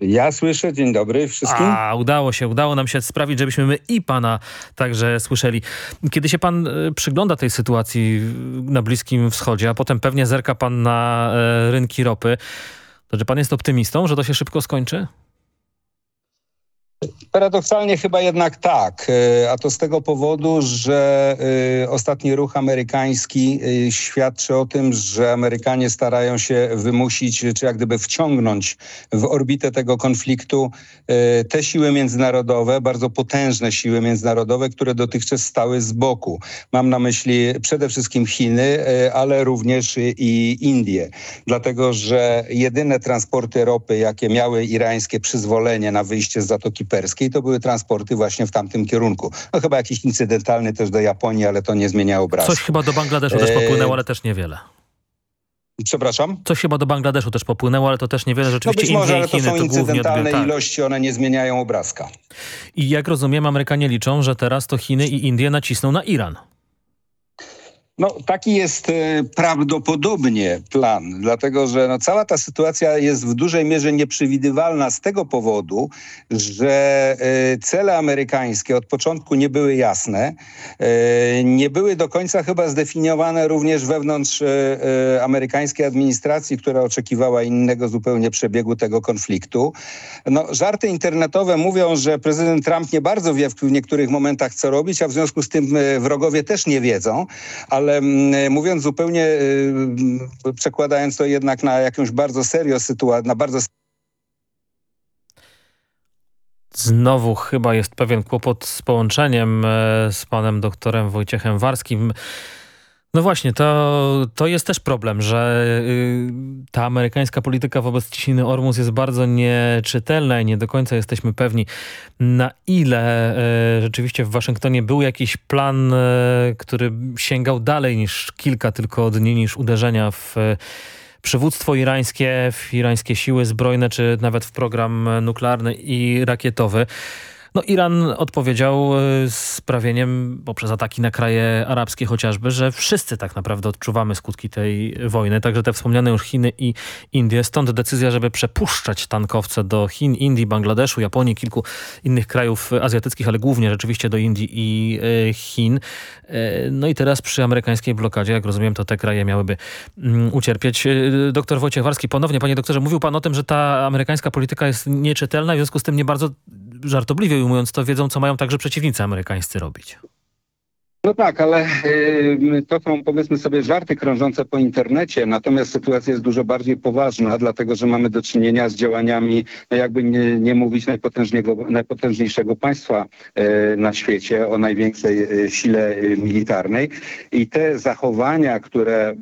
Ja słyszę, dzień dobry wszystkim. A, udało się, udało nam się sprawić, żebyśmy my i pana także słyszeli. Kiedy się pan e, przygląda tej sytuacji na Bliskim Wschodzie, a potem pewnie zerka pan na e, rynki ropy, to czy pan jest optymistą, że to się szybko skończy? Paradoksalnie chyba jednak tak, e, a to z tego powodu, że e, ostatni ruch amerykański e, świadczy o tym, że Amerykanie starają się wymusić, czy jak gdyby wciągnąć w orbitę tego konfliktu te siły międzynarodowe, bardzo potężne siły międzynarodowe, które dotychczas stały z boku. Mam na myśli przede wszystkim Chiny, ale również i Indie, dlatego że jedyne transporty ropy, jakie miały irańskie przyzwolenie na wyjście z Zatoki Perskiej, to były transporty właśnie w tamtym kierunku. No chyba jakiś incydentalny też do Japonii, ale to nie zmienia obrazu. Coś chyba do Bangladeszu też E, popłynęło, ale też niewiele. Przepraszam? Coś chyba do Bangladeszu też popłynęło, ale to też niewiele. No Rzeczywiście być może, Indie ale to Chiny są to incydentalne ilości, one nie zmieniają obrazka. I jak rozumiem, Amerykanie liczą, że teraz to Chiny i Indie nacisną na Iran. No, taki jest e, prawdopodobnie plan, dlatego że no, cała ta sytuacja jest w dużej mierze nieprzewidywalna z tego powodu, że e, cele amerykańskie od początku nie były jasne, e, nie były do końca chyba zdefiniowane również wewnątrz amerykańskiej administracji, która oczekiwała innego zupełnie przebiegu tego konfliktu. No, żarty internetowe mówią, że prezydent Trump nie bardzo wie w niektórych momentach, co robić, a w związku z tym wrogowie też nie wiedzą, ale mm, mówiąc zupełnie, y, przekładając to jednak na jakąś bardzo serio sytuację, na bardzo Znowu chyba jest pewien kłopot z połączeniem e, z panem doktorem Wojciechem Warskim. No właśnie, to, to jest też problem, że y, ta amerykańska polityka wobec ciśniny Ormus jest bardzo nieczytelna i nie do końca jesteśmy pewni, na ile e, rzeczywiście w Waszyngtonie był jakiś plan, e, który sięgał dalej niż kilka tylko dni, niż uderzenia w przywództwo irańskie, w irańskie siły zbrojne, czy nawet w program nuklearny i rakietowy. No Iran odpowiedział e, sprawieniem poprzez ataki na kraje arabskie chociażby, że wszyscy tak naprawdę odczuwamy skutki tej wojny, także te wspomniane już Chiny i Indie. Stąd decyzja, żeby przepuszczać tankowce do Chin, Indii, Bangladeszu, Japonii, kilku innych krajów azjatyckich, ale głównie rzeczywiście do Indii i e, Chin. E, No i teraz przy amerykańskiej blokadzie, jak rozumiem, to te kraje miałyby mm, ucierpieć. Doktor Wojciech Warski, ponownie, panie doktorze, mówił pan o tym, że ta amerykańska polityka jest nieczytelna, w związku z tym nie bardzo żartobliwie ujmując to, wiedzą, co mają także przeciwnicy amerykańscy robić. No tak, ale to są powiedzmy sobie żarty krążące po internecie, natomiast sytuacja jest dużo bardziej poważna, dlatego że mamy do czynienia z działaniami, no jakby nie, nie mówić najpotężniejszego, państwa y, na świecie, o największej y, sile y, militarnej. I te zachowania, które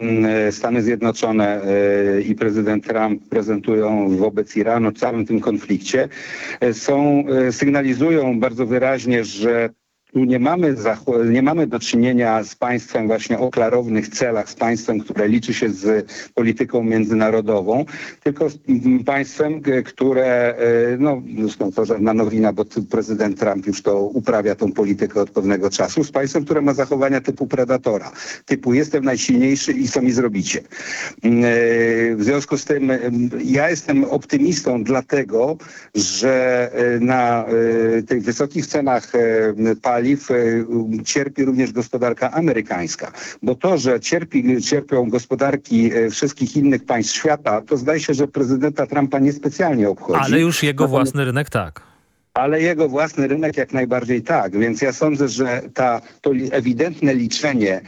y, Stany Zjednoczone i prezydent Trump prezentują wobec Iranu w całym tym konflikcie, są, sygnalizują bardzo wyraźnie, że tu nie mamy, nie mamy do czynienia z państwem właśnie o klarownych celach, z państwem, które liczy się z polityką międzynarodową, tylko z państwem, które, e, no zresztą to żadna nowina, bo prezydent Trump już to uprawia tą politykę od pewnego czasu, z państwem, które ma zachowania typu predatora, typu jestem najsilniejszy i co mi zrobicie. Mm, e, W związku z tym ja jestem optymistą dlatego, że e, na tych wysokich cenach e, paliw e, cierpi również gospodarka amerykańska. Bo to, że cierpi, cierpią gospodarki e, wszystkich innych państw świata, to zdaje się, że prezydenta Trumpa niespecjalnie obchodzi. Ale już jego własny rynek tak. Ale jego własny rynek jak najbardziej tak. Więc ja sądzę, że ta, to ewidentne liczenie,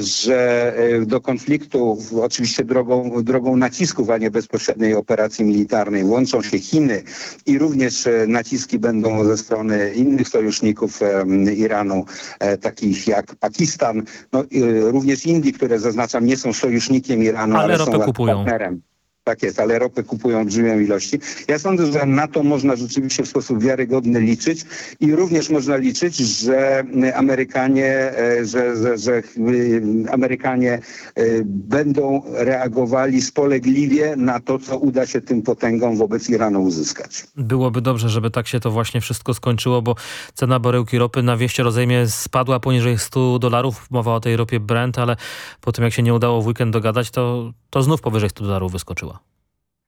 że e, do konfliktu, oczywiście drogą, drogą nacisków, a nie bezpośredniej operacji militarnej, łączą się Chiny i również e, naciski będą ze strony innych sojuszników em, Iranu, e, takich jak Pakistan, no, e, również Indii, które zaznaczam nie są sojusznikiem Iranu, Ale ale, są kupują. partnerem. Tak jest, ale ropę kupują olbrzymią ilości. Ja sądzę, że na to można rzeczywiście w sposób wiarygodny liczyć i również można liczyć, że y, Amerykanie, e, że, że, że y, Amerykanie będą reagowali spolegliwie na to, co uda się tym potęgom wobec Iranu uzyskać. Byłoby dobrze, żeby tak się to właśnie wszystko skończyło, bo cena baryłki ropy na wieście rozejmie spadła poniżej 100 dolarów. Mowa o tej ropie Brent, ale po tym jak się nie udało w weekend dogadać, to, to znów powyżej 100 dolarów wyskoczyła.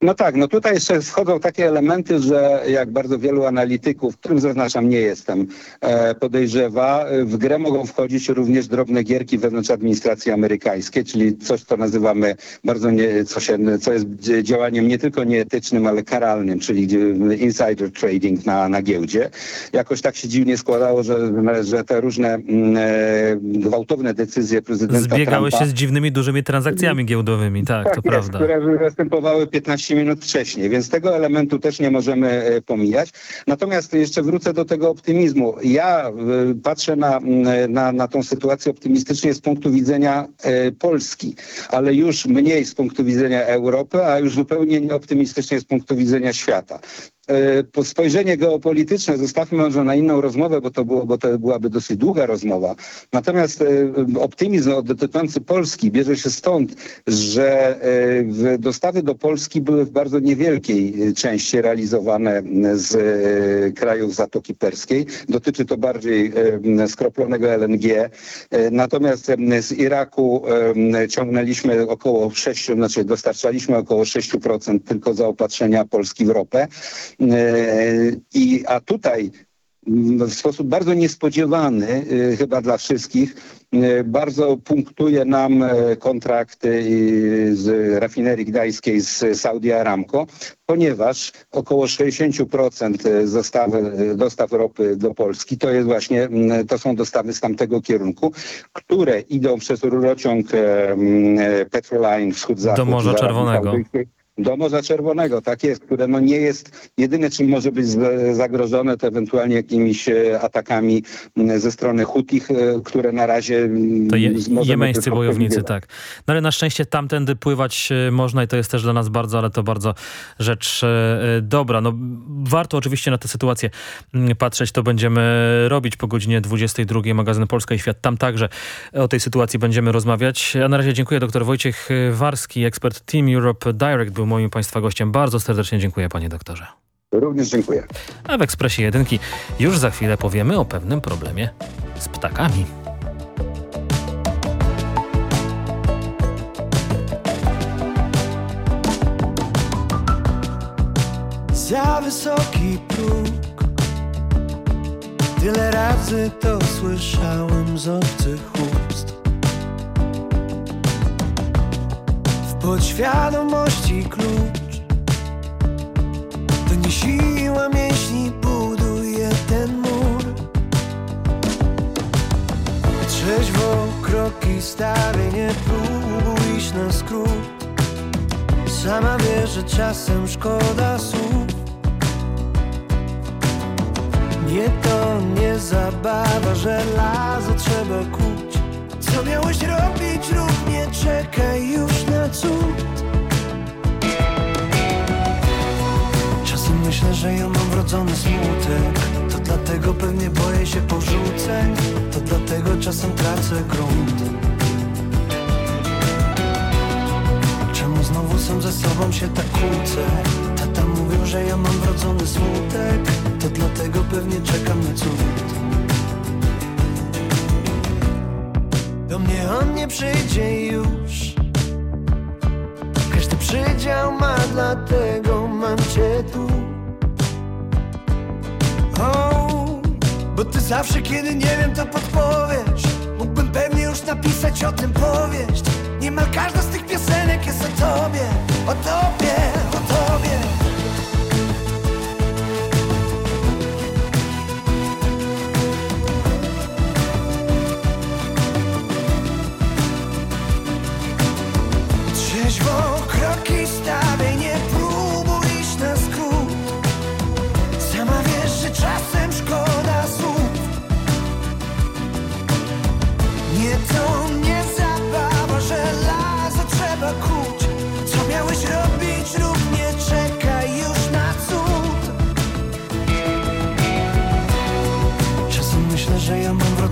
No tak, no tutaj jeszcze wchodzą takie elementy, że jak bardzo wielu analityków, którym zaznaczam nie jestem, e, podejrzewa, w grę mogą wchodzić również drobne gierki wewnątrz administracji amerykańskiej, czyli coś, co nazywamy bardzo, nie, co, się, co jest dzi- działaniem nie tylko nieetycznym, ale karalnym, czyli insider trading na, na giełdzie. Jakoś tak się dziwnie składało, że, że te różne mm, e, gwałtowne decyzje prezydenta Zbiegały Trumpa, się z dziwnymi, dużymi transakcjami giełdowymi, tak, to jest, prawda. które występowały 15 minut wcześniej, więc tego elementu też nie możemy e, pomijać. Natomiast jeszcze wrócę do tego optymizmu. Ja e, patrzę na, mm, na, na tą sytuację optymistycznie z punktu widzenia e, Polski, ale już mniej z punktu widzenia Europy, a już zupełnie nieoptymistycznie z punktu widzenia świata. E, po- Spojrzenie geopolityczne zostawmy może na inną rozmowę, bo to, było, bo to byłaby dosyć długa rozmowa. Natomiast e, optymizm dotyczący Polski bierze się stąd, że e, dostawy do Polski były w bardzo niewielkiej części realizowane z krajów Zatoki Perskiej. Dotyczy to bardziej skroplonego LNG. Natomiast z Iraku ciągnęliśmy około 6, znaczy dostarczaliśmy około 6% tylko zaopatrzenia Polski w ropę. E, I, a tutaj mm, w sposób bardzo niespodziewany, e, chyba dla wszystkich, e, bardzo punktuje nam kontrakt e, z rafinerii gdańskiej z Saudi Aramco, ponieważ około 60% dostawy, dostaw ropy do Polski to jest właśnie, mm, to są dostawy z tamtego kierunku, które idą przez rurociąg mm, Petroline wschód-zachód. Do Morza Czerwonego. Do Morza Czerwonego, tak jest, które no nie jest jedyne, czym może być zagrożone, to ewentualnie jakimiś e, atakami ze strony Hutich, e, które na razie To je, jemeńscy bojownicy, tak. No ale na szczęście tamtędy pływać e, można i to jest też dla nas bardzo, ale to bardzo rzecz dobra. No, warto oczywiście na tę sytuację patrzeć, to będziemy robić po godzinie 22. Magazyn Polska i Świat. Tam także o tej sytuacji będziemy rozmawiać. A na razie dziękuję dr Wojciech Warski, ekspert Team Europe Direct był moim Państwa gościem. Bardzo serdecznie dziękuję panie doktorze. Również dziękuję. A w Ekspresie Jedynki już za chwilę powiemy o pewnym problemie z ptakami. Za wysoki próg Tyle razy to słyszałem z obcych ust W podświadomości klucz. To nie siła mięśni buduje ten mur. Trzeźwo kroki stawię, nie próbuj iść na skrót. Sama wie, że czasem szkoda słów. Nie to nie zabawa, żelazo trzeba kuć. Co miałeś robić, rób, nie czekaj już cud. Czasem myślę, że ja mam wrodzony smutek. To dlatego pewnie boję się porzuceń. Tracę grunt? Czemu znowu sam ze sobą się tak kłócę? Tata mówił, że ja mam wrodzony smutek. To dlatego pewnie czekam na cud. Do mnie on nie przyjdzie już przydział ma, dlatego mam cię tu. O, bo ty zawsze, kiedy nie wiem, to podpowiesz Mógłbym pewnie już napisać o tym powieść. Niemal każda z tych piosenek jest O tobie, o tobie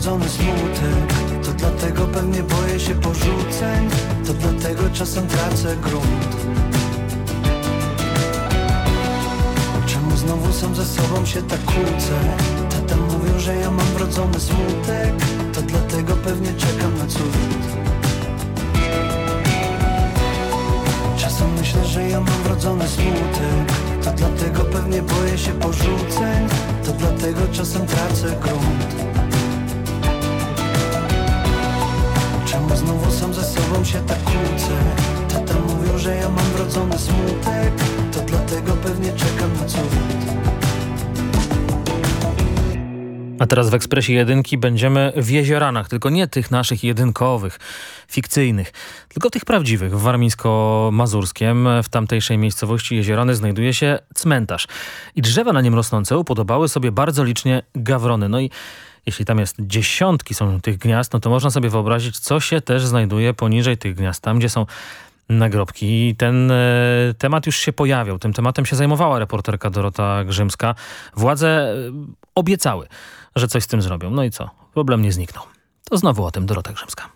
wrodzony smutek. To dlatego pewnie boję się porzuceń. To dlatego czasem tracę grunt. Czemu znowu sam ze sobą się tak kłócę? Tata mówił, że ja mam wrodzony smutek. To dlatego pewnie czekam na cud. Czasem myślę, że ja mam wrodzony smutek. To dlatego pewnie boję się porzuceń. To dlatego czasem tracę grunt się tak kłócę? Tata mówił, że ja mam wrodzony smutek To dlatego pewnie czekam na cud A teraz w Ekspresie Jedynki będziemy w jezioranach, tylko nie tych naszych jedynkowych, fikcyjnych, tylko tych prawdziwych. W Warmińsko-Mazurskiem, w tamtejszej miejscowości Jeziorany znajduje się cmentarz. I drzewa na nim rosnące upodobały sobie bardzo licznie gawrony. No i jeśli tam jest dziesiątki są tych gniazd, no to można sobie wyobrazić, co się też znajduje poniżej tych gniazd, tam gdzie są nagrobki. I ten e, temat już się pojawiał. Tym tematem się zajmowała reporterka Dorota Grzymska. Władze e, obiecały, że coś z tym zrobią. No i co? Problem nie zniknął. To znowu o tym Dorota Grzymska.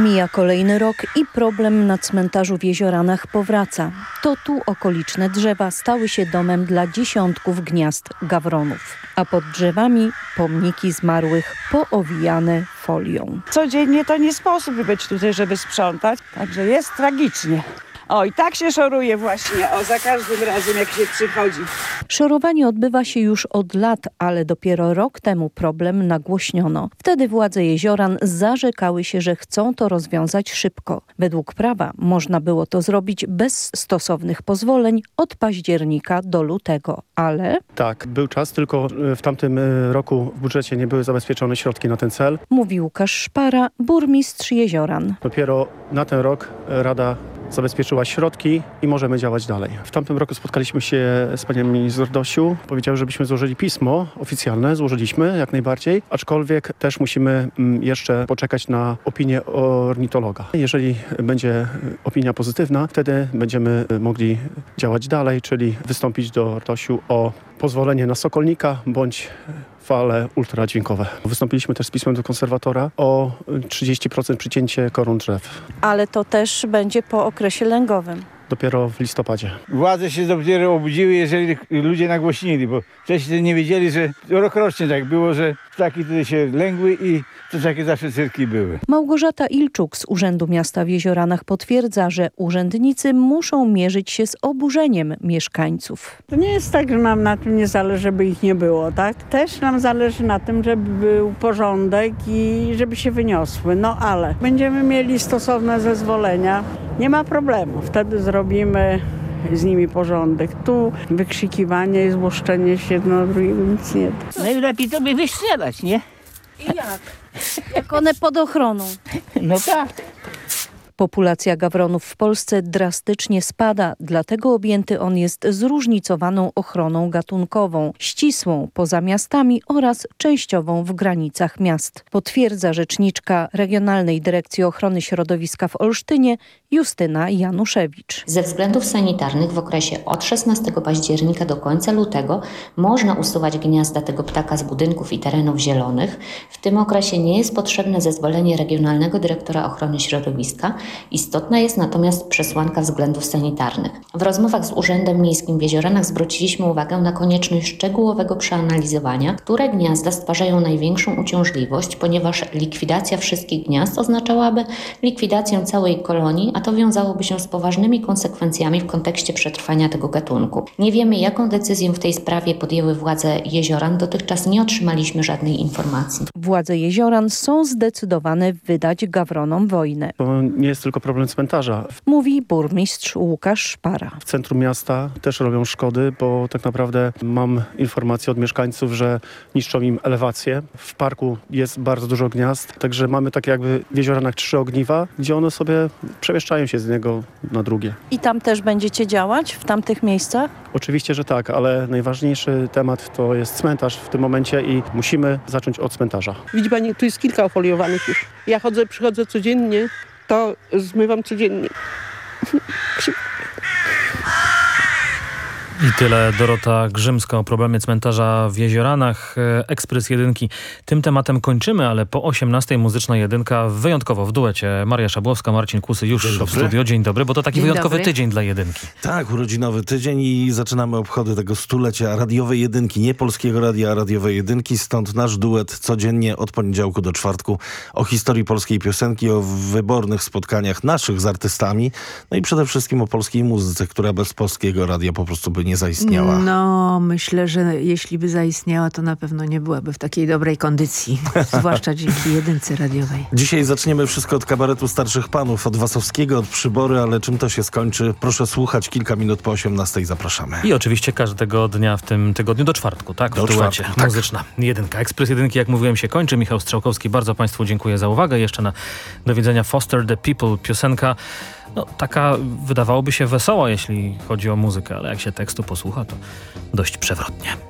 Mija kolejny rok i problem na cmentarzu w Jezioranach powraca. To tu okoliczne drzewa stały się domem dla dziesiątków gniazd gawronów. A pod drzewami pomniki zmarłych poowijane folią. Codziennie to nie sposób być tutaj, żeby sprzątać, także jest tragicznie. O, i tak się szoruje właśnie, o, za każdym razem jak się przychodzi. Szorowanie odbywa się już od lat, ale dopiero rok temu problem nagłośniono. Wtedy władze jezioran zarzekały się, że chcą to rozwiązać szybko. Według prawa można było to zrobić bez stosownych pozwoleń od października do lutego, ale Tak, był czas, tylko e, w tamtym e, roku w budżecie nie były zabezpieczone środki na ten cel. mówi Łukasz Szpara, burmistrz jezioran. Dopiero na ten rok Rada zabezpieczyła środki i możemy działać dalej. W tamtym roku spotkaliśmy się z panią minister Dosiu. Powiedział, żebyśmy złożyli pismo oficjalne. Złożyliśmy jak najbardziej, aczkolwiek też musimy mm, jeszcze poczekać na opinię ornitologa. Jeżeli będzie e, opinia pozytywna, wtedy będziemy e, mogli działać dalej, czyli wystąpić do Dosiu o pozwolenie na sokolnika bądź fale ultradźwiękowe. Wystąpiliśmy też z pismem do konserwatora o 30% przycięcie koron drzew. Ale to też będzie po okresie lęgowym. Dopiero w listopadzie. Władze się dopiero obudziły, jeżeli ludzie nagłośnili, bo wcześniej nie wiedzieli, że rokrocznie tak było, że ptaki tutaj się lęgły i to takie zawsze cyrki były. Małgorzata Ilczuk z Urzędu Miasta w Jezioranach potwierdza, że urzędnicy muszą mierzyć się z oburzeniem mieszkańców. To nie jest tak, że nam na tym nie zależy, żeby ich nie było, tak? Też nam zależy na tym, żeby był porządek i żeby się wyniosły. No ale będziemy mieli stosowne zezwolenia, nie ma problemu. Wtedy zrobimy z nimi porządek. Tu wykrzykiwanie i złoszczenie się jedno na drugiego nic nie da. Najlepiej to by wystrzelać, nie? I jak? Jak one pod ochroną. No tak. Populacja gawronów w Polsce drastycznie spada, dlatego objęty on jest zróżnicowaną ochroną gatunkową, ścisłą poza miastami oraz częściową w granicach miast. Potwierdza rzeczniczka Regionalnej Dyrekcji Ochrony Środowiska w Olsztynie Justyna Januszewicz. Ze względów sanitarnych w okresie od 16 października do końca lutego można usuwać gniazda tego ptaka z budynków i terenów zielonych. W tym okresie nie jest potrzebne zezwolenie Regionalnego Dyrektora Ochrony Środowiska. Istotna jest natomiast przesłanka względów sanitarnych. W rozmowach z Urzędem Miejskim w Jezioranach zwróciliśmy uwagę na konieczność szczegółowego przeanalizowania, które gniazda stwarzają największą uciążliwość, ponieważ likwidacja wszystkich gniazd oznaczałaby likwidację całej kolonii, a to wiązałoby się z poważnymi konsekwencjami w kontekście przetrwania tego gatunku. Nie wiemy, jaką decyzję w tej sprawie podjęły władze Jezioran. Dotychczas nie otrzymaliśmy żadnej informacji. Władze Jezioran są zdecydowane wydać gawronom wojnę, To nie jest tylko problem cmentarza. mówi burmistrz Łukasz Szpara. W centrum miasta też robią szkody, bo tak naprawdę mam informację od mieszkańców, że niszczą im elewację. W parku jest bardzo dużo gniazd, także mamy takie jakby w jezioranach trzy ogniwa, gdzie one sobie przemieszczają się z jednego na drugie. I tam też będziecie działać, w tamtych miejscach? Oczywiście, że tak, ale najważniejszy temat to jest cmentarz w tym momencie i musimy zacząć od cmentarza. Widzi pani, tu jest kilka ofoliowanych już. Ja chodzę, przychodzę codziennie, to zmywam codziennie. I tyle Dorota Grzymska o problemie cmentarza w Jezioranach. E, Ekspres Jedynki. Tym tematem kończymy, ale po 18 muzyczna jedynka wyjątkowo w duecie. Maria Szabłowska, Marcin Kusy już w studio. Dzień dobry, bo to taki Dzień wyjątkowy dobry. tydzień dla jedynki. Tak, urodzinowy tydzień i zaczynamy obchody tego stulecia radiowej jedynki, nie polskiego radia, a radiowej jedynki. Stąd nasz duet codziennie od poniedziałku do czwartku o historii polskiej piosenki, o wybornych spotkaniach naszych z artystami, no i przede wszystkim o polskiej muzyce, która bez polskiego radia po prostu by nie zaistniała. No, myślę, że jeśli by zaistniała, to na pewno nie byłaby w takiej dobrej kondycji. [laughs] Zwłaszcza dzięki jedynce radiowej. Dzisiaj zaczniemy wszystko od kabaretu starszych panów, od Wasowskiego, od Przybory, ale czym to się skończy? Proszę słuchać, kilka minut po 18 zapraszamy. I oczywiście każdego dnia w tym tygodniu do czwartku, tak? Do czwartku, tak. Muzyczna jedynka. Ekspres jedynki, jak mówiłem, się kończy. Michał Strzałkowski, bardzo Państwu dziękuję za uwagę. Jeszcze na do widzenia Foster the People, piosenka no, taka wydawałoby się wesoła, jeśli chodzi o muzykę, ale jak się tekstu posłucha, to dość przewrotnie.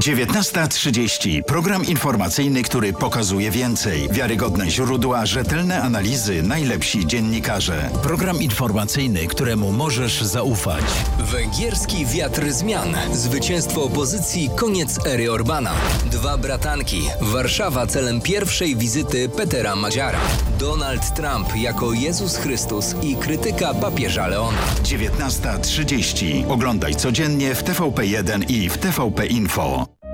19.30. Program informacyjny, który pokazuje więcej. Wiarygodne źródła, rzetelne analizy, najlepsi dziennikarze. Program informacyjny, któremu możesz zaufać. Węgierski wiatr zmian. Zwycięstwo opozycji, koniec ery Orbana. Dwa bratanki. Warszawa celem pierwszej wizyty Petera Madziara. Donald Trump jako Jezus Chrystus i krytyka papieża Leona. 19.30. Oglądaj codziennie w TVP1 i w TVP Info.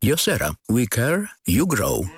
Josera. We care, you grow.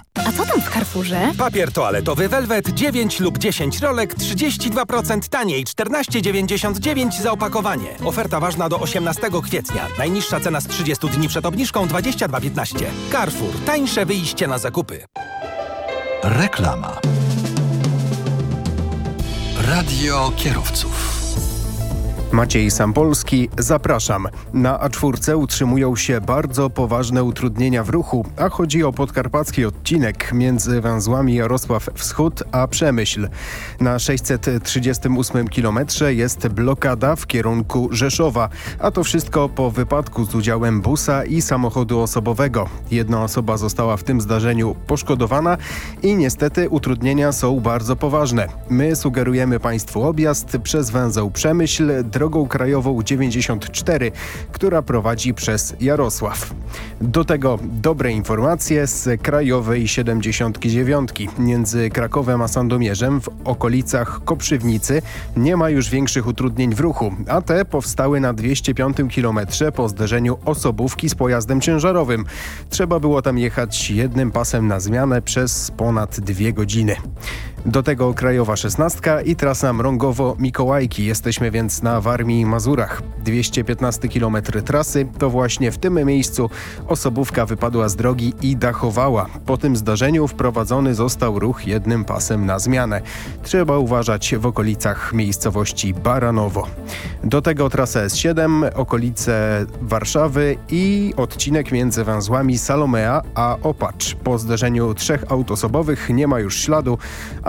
A co tam w Carrefourze? Papier toaletowy Velvet 9 lub 10 rolek 32% taniej 14,99 za opakowanie. Oferta ważna do 18 kwietnia. Najniższa cena z 30 dni przed obniżką 22,15. Carrefour. Tańsze wyjście na zakupy. Reklama. Radio kierowców. Maciej Sampolski, zapraszam. Na A4 utrzymują się bardzo poważne utrudnienia w ruchu, a chodzi o podkarpacki odcinek między węzłami Jarosław Wschód a Przemyśl. Na 638 km jest blokada w kierunku Rzeszowa, a to wszystko po wypadku z udziałem busa i samochodu osobowego. Jedna osoba została w tym zdarzeniu poszkodowana i niestety utrudnienia są bardzo poważne. My sugerujemy Państwu objazd przez węzeł Przemyśl, drogą krajową 94, która prowadzi przez Jarosław. Do tego dobre informacje z krajowej 79. Między Krakowem a Sandomierzem w okolicach Koprzywnicy nie ma już większych utrudnień w ruchu, a te powstały na 205 km po zderzeniu osobówki z pojazdem ciężarowym. Trzeba było tam jechać jednym pasem na zmianę przez ponad dwie godziny. Do tego krajowa 16 i trasa Mrągowo-Mikołajki. Jesteśmy więc na Warmii i Mazurach. 215 km trasy to właśnie w tym miejscu osobówka wypadła z drogi i dachowała. Po tym zdarzeniu wprowadzony został ruch jednym pasem na zmianę. Trzeba uważać w okolicach miejscowości Baranowo. Do tego trasa S7, okolice Warszawy i odcinek między węzłami Salomea a Opacz. Po zderzeniu trzech aut osobowych nie ma już śladu,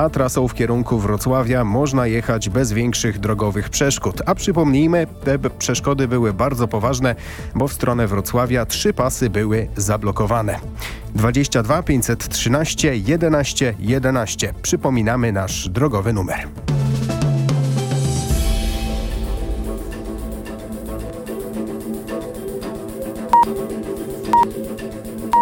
a trasą w kierunku Wrocławia można jechać bez większych drogowych przeszkód. A przypomnijmy, te przeszkody były bardzo poważne, bo w stronę Wrocławia trzy pasy były zablokowane. 22 513 11 11. Przypominamy nasz drogowy numer.